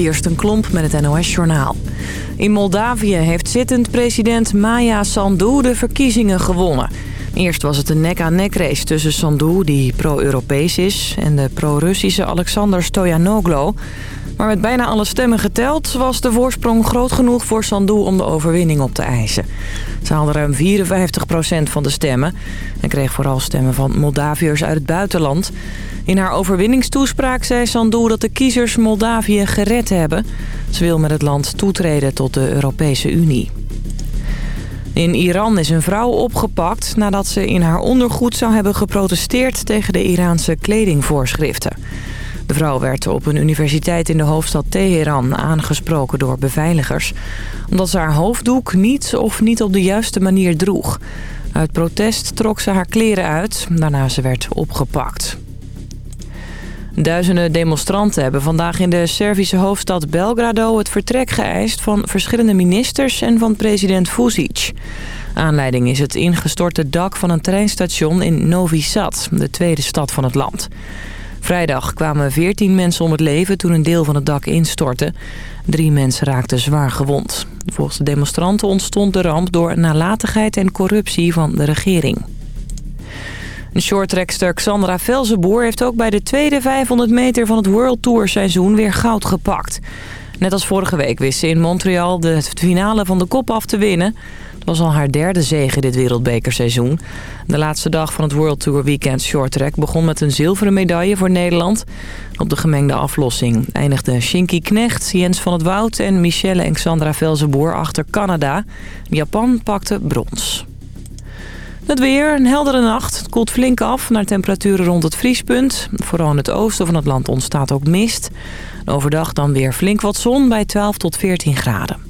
Kirsten Klomp met het NOS-journaal. In Moldavië heeft zittend president Maya Sandu de verkiezingen gewonnen. Eerst was het een nek-aan-nek race tussen Sandu, die pro-Europees is... en de pro-Russische Alexander Stoyanoglo. Maar met bijna alle stemmen geteld was de voorsprong groot genoeg voor Sandu om de overwinning op te eisen. Ze haalde ruim 54% van de stemmen en kreeg vooral stemmen van Moldaviërs uit het buitenland... In haar overwinningstoespraak zei Sandu dat de kiezers Moldavië gered hebben. Ze wil met het land toetreden tot de Europese Unie. In Iran is een vrouw opgepakt nadat ze in haar ondergoed zou hebben geprotesteerd tegen de Iraanse kledingvoorschriften. De vrouw werd op een universiteit in de hoofdstad Teheran aangesproken door beveiligers... omdat ze haar hoofddoek niet of niet op de juiste manier droeg. Uit protest trok ze haar kleren uit, daarna ze werd opgepakt. Duizenden demonstranten hebben vandaag in de Servische hoofdstad Belgrado het vertrek geëist van verschillende ministers en van president Vucic. Aanleiding is het ingestorte dak van een treinstation in Novi Sad, de tweede stad van het land. Vrijdag kwamen 14 mensen om het leven toen een deel van het dak instortte. Drie mensen raakten zwaar gewond. Volgens de demonstranten ontstond de ramp door nalatigheid en corruptie van de regering. Shorttrekster Xandra Velzenboer heeft ook bij de tweede 500 meter van het World Tour seizoen weer goud gepakt. Net als vorige week wist ze in Montreal de finale van de kop af te winnen. Het was al haar derde zege dit wereldbekerseizoen. De laatste dag van het World Tour Weekend Shorttrack begon met een zilveren medaille voor Nederland. Op de gemengde aflossing eindigden Shinky Knecht, Jens van het Woud en Michelle en Xandra Velzenboer achter Canada. Japan pakte brons. Het weer, een heldere nacht. Het koelt flink af naar temperaturen rond het vriespunt. Vooral in het oosten van het land ontstaat ook mist. Overdag dan weer flink wat zon bij 12 tot 14 graden.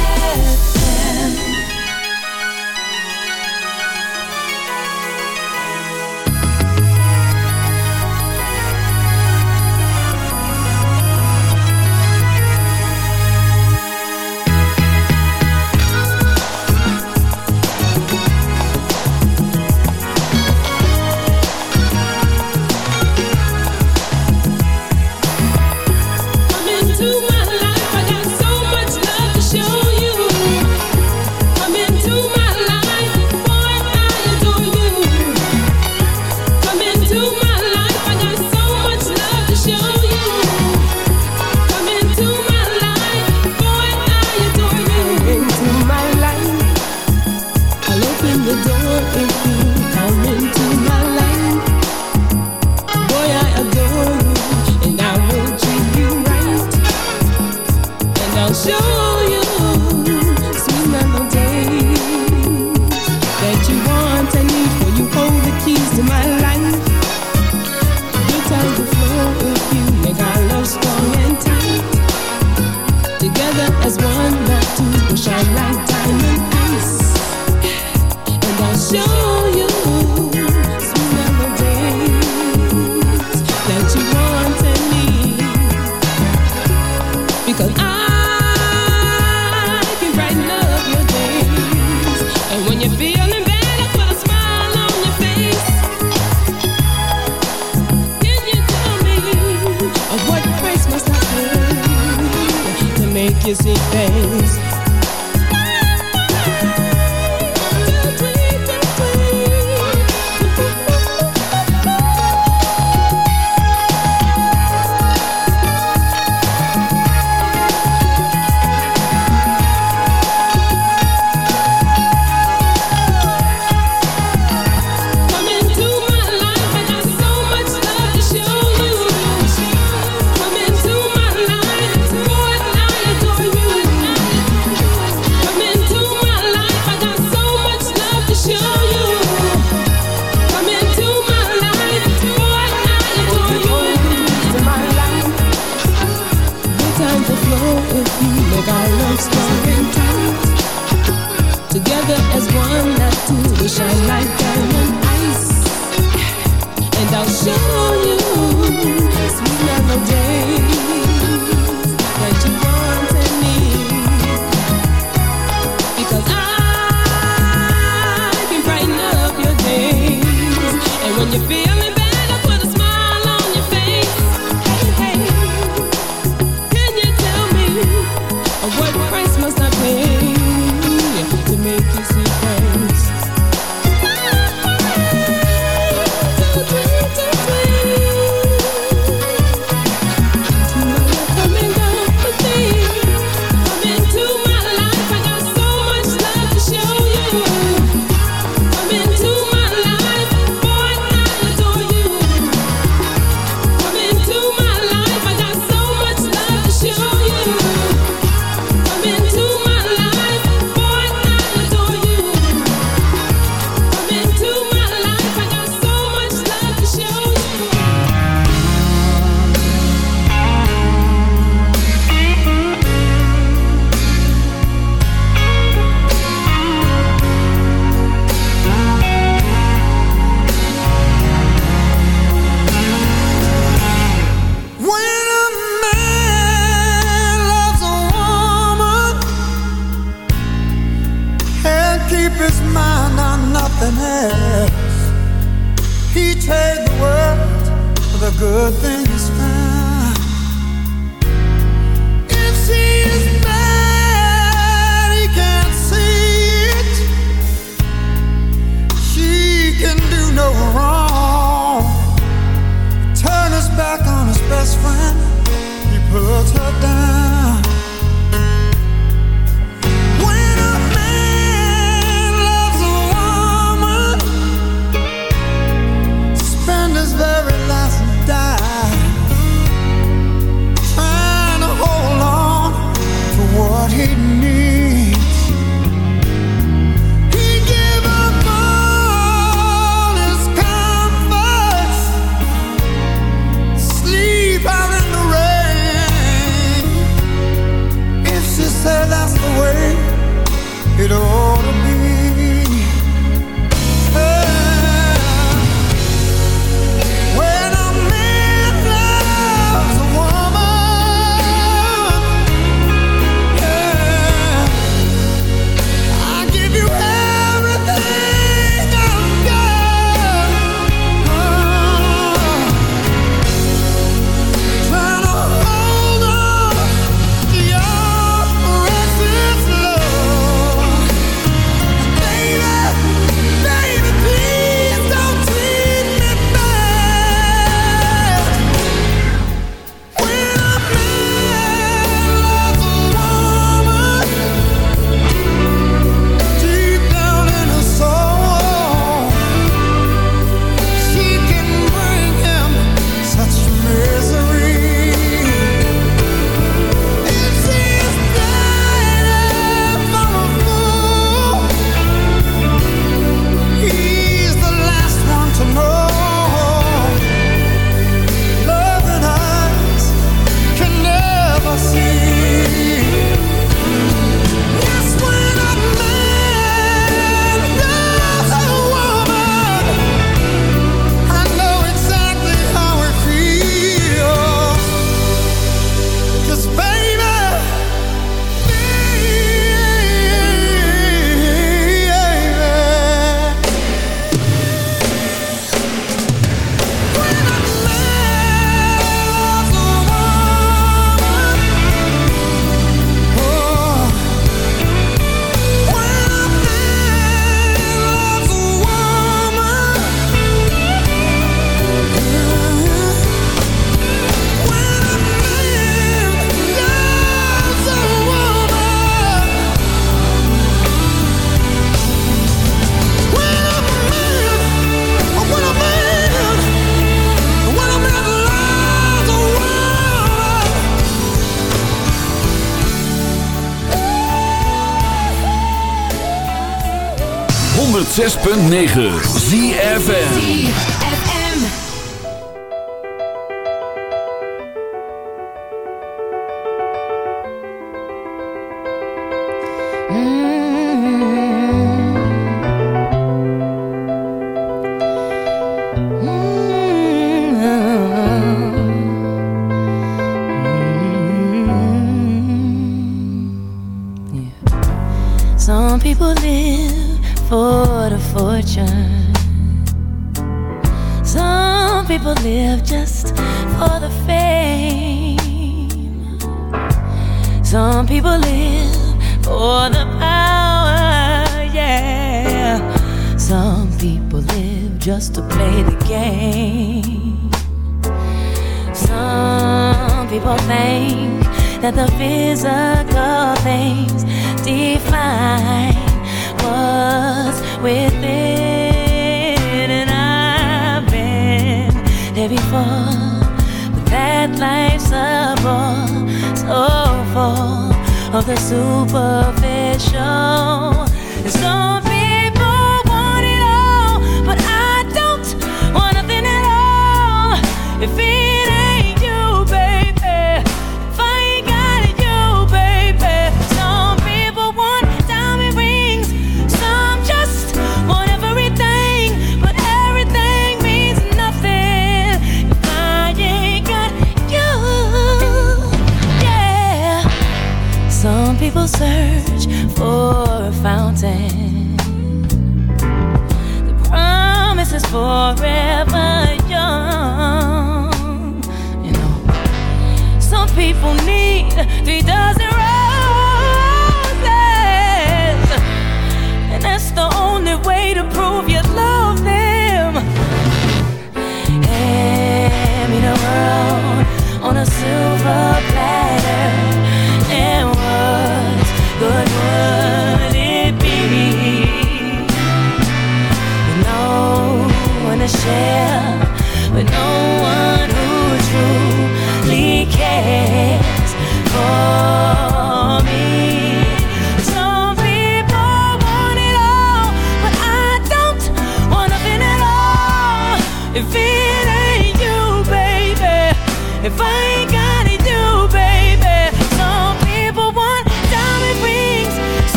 106.9 ZFN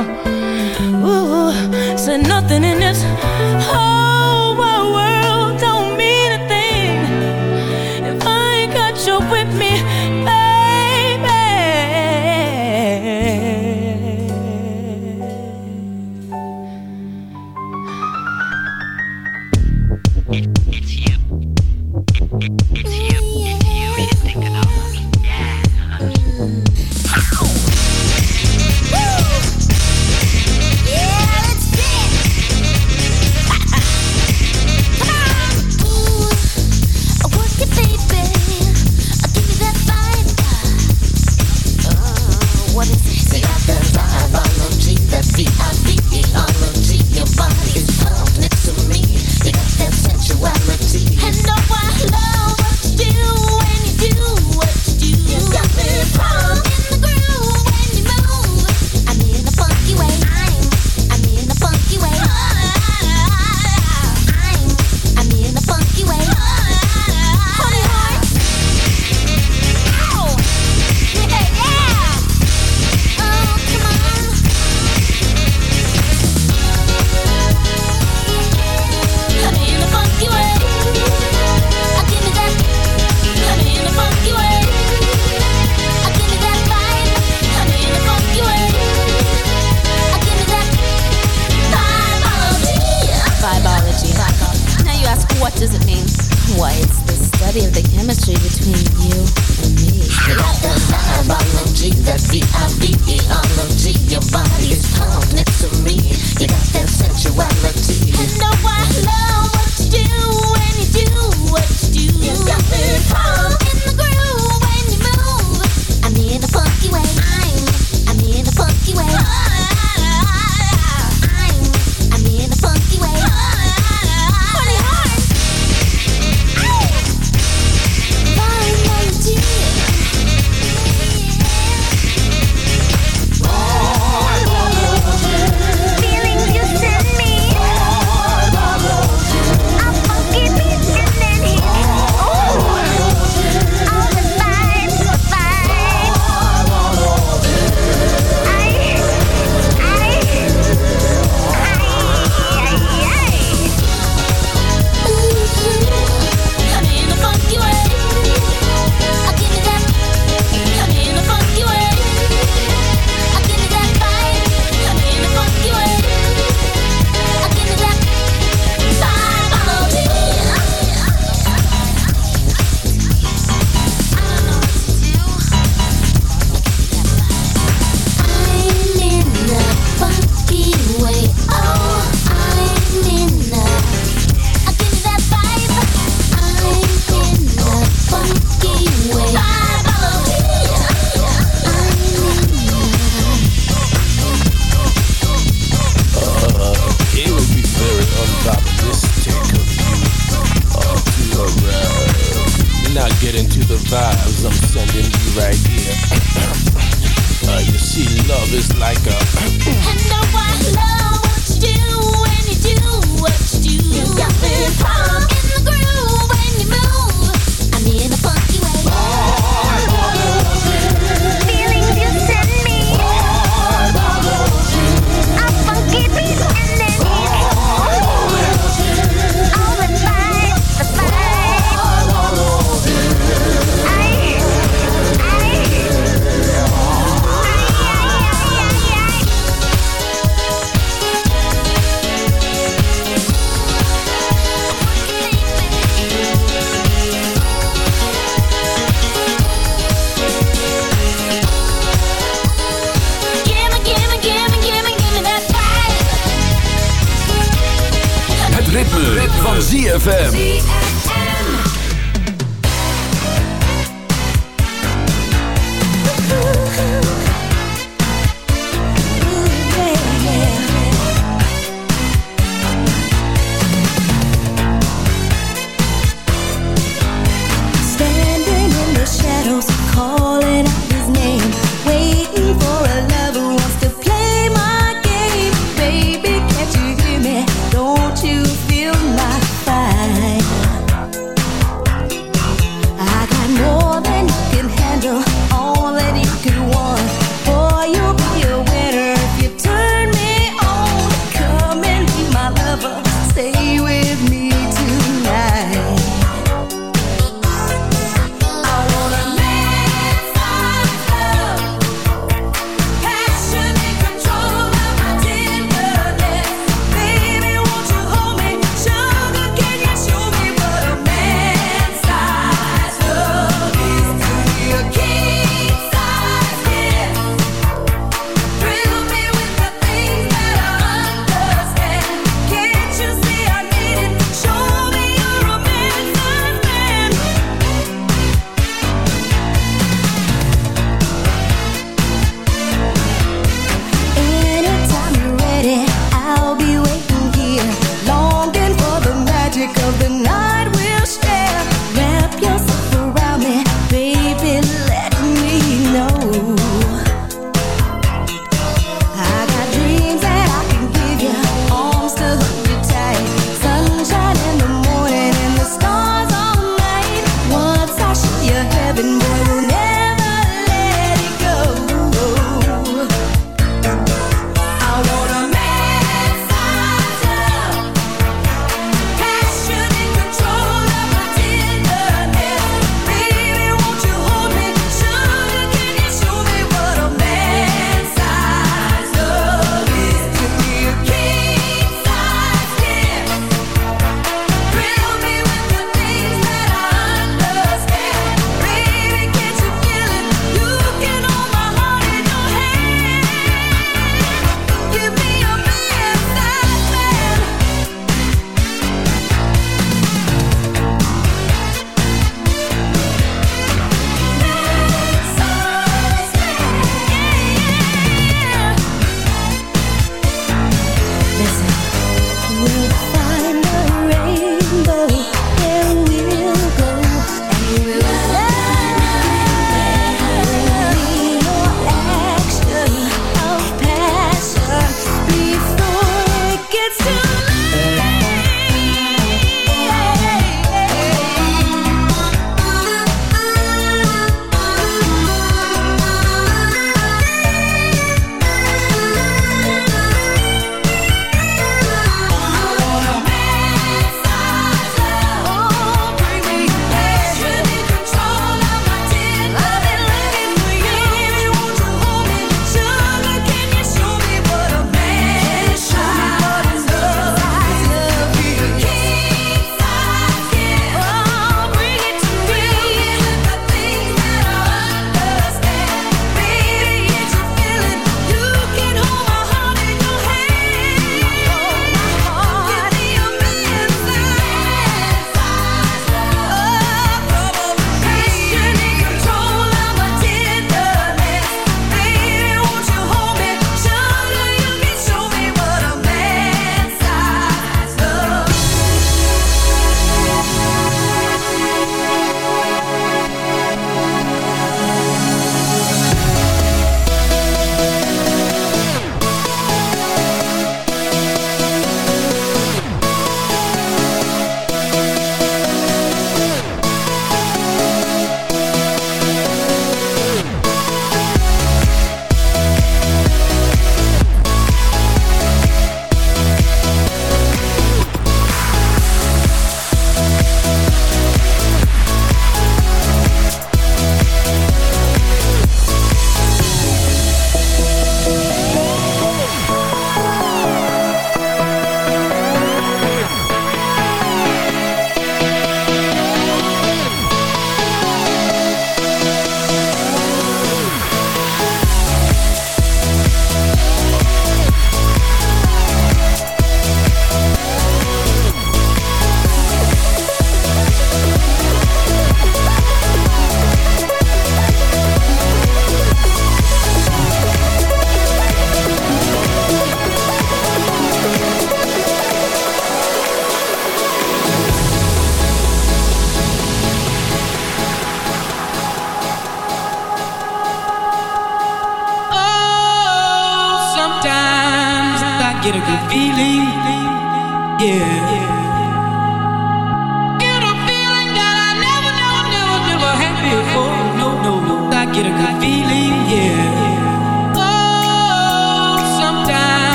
Ooh, said nothing in this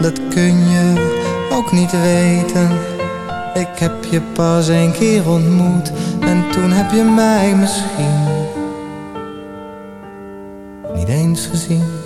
dat kun je ook niet weten. Ik heb je pas een keer ontmoet en toen heb je mij misschien niet eens gezien.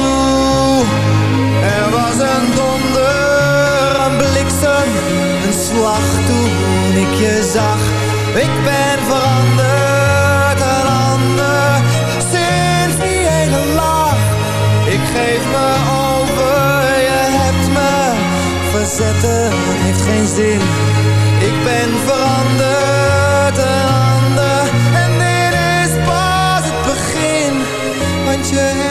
Er was een donder, een bliksem, een slag toen ik je zag. Ik ben veranderd, een ander, sinds die hele lach. Ik geef me over, je hebt me verzetten, heeft geen zin. Ik ben veranderd, een ander, en dit is pas het begin. Want je hebt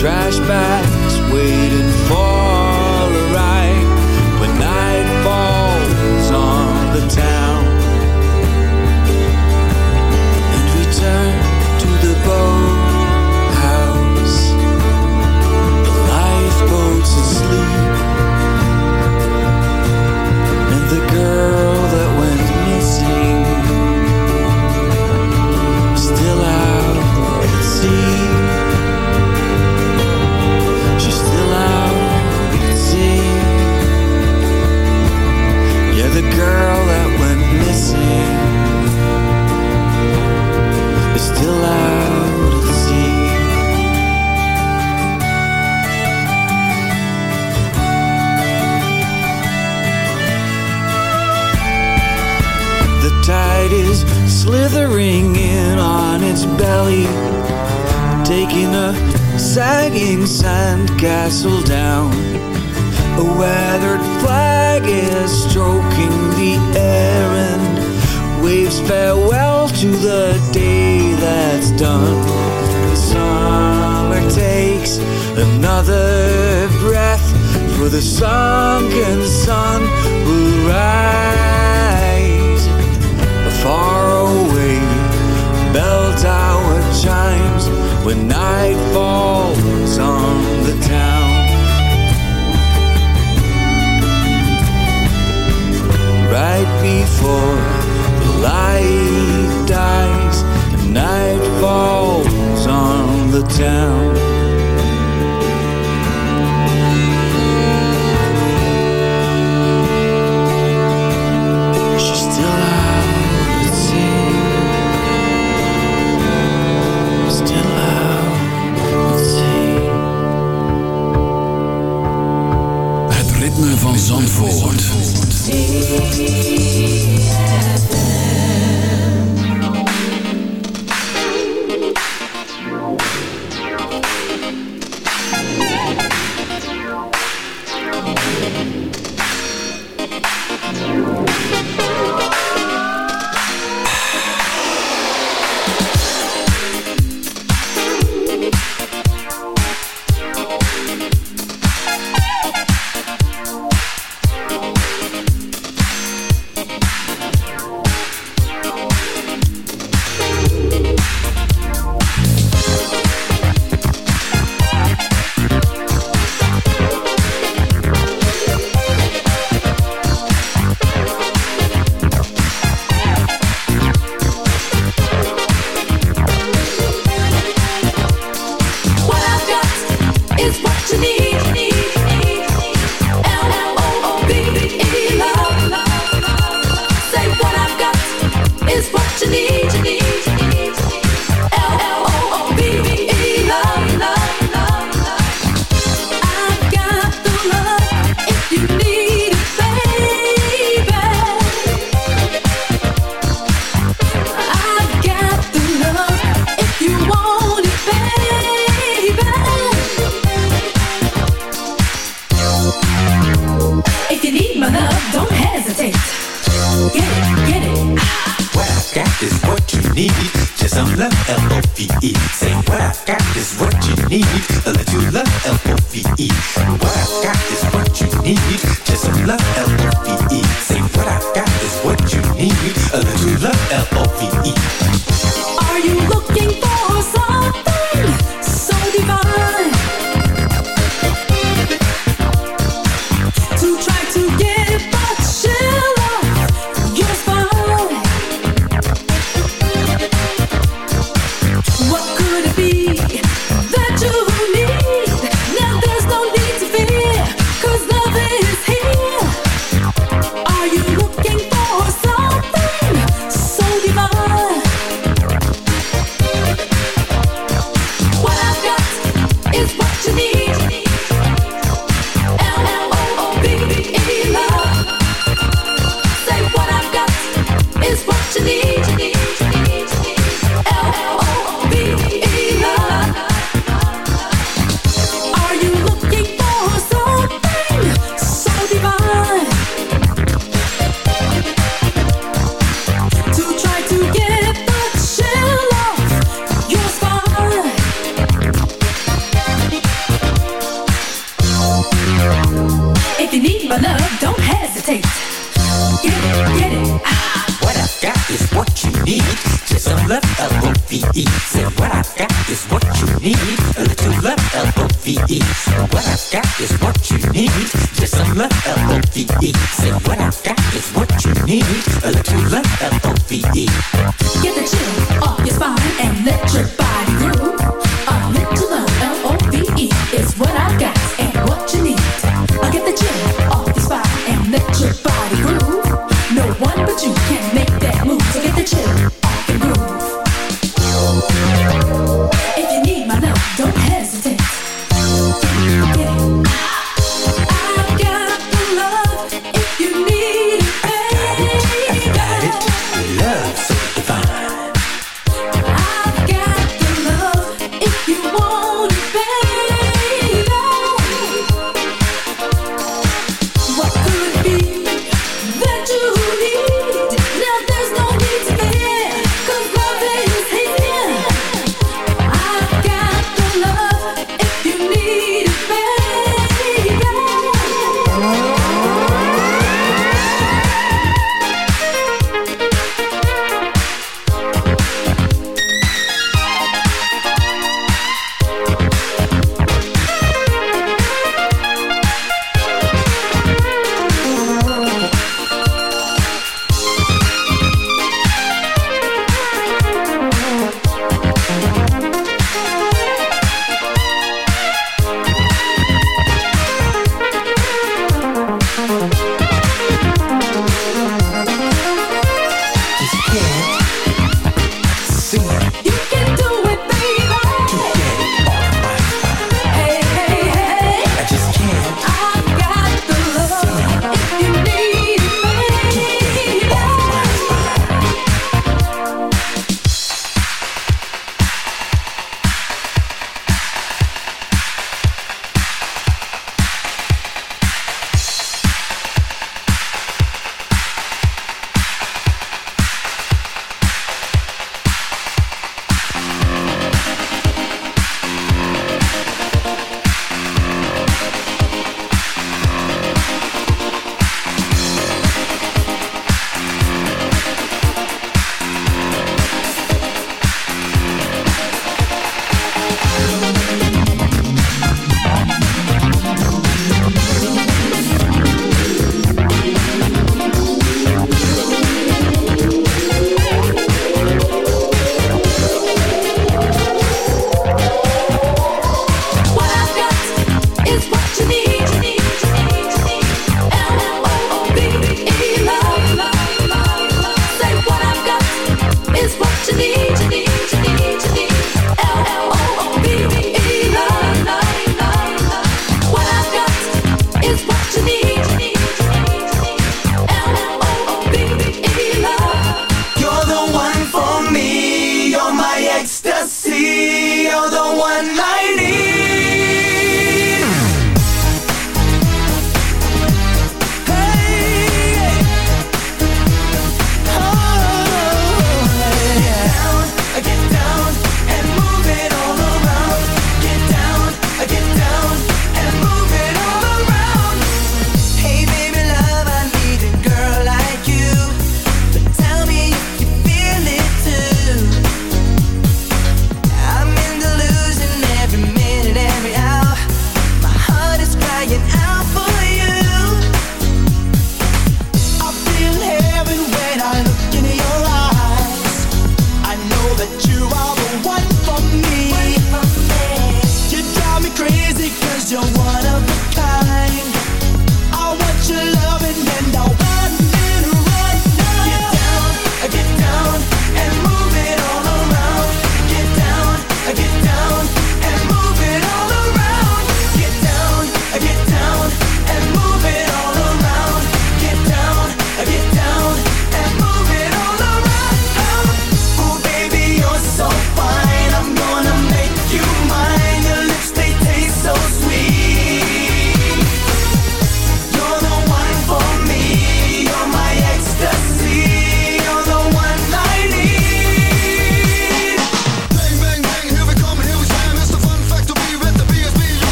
trash bags waiting for a ride when night falls on the town.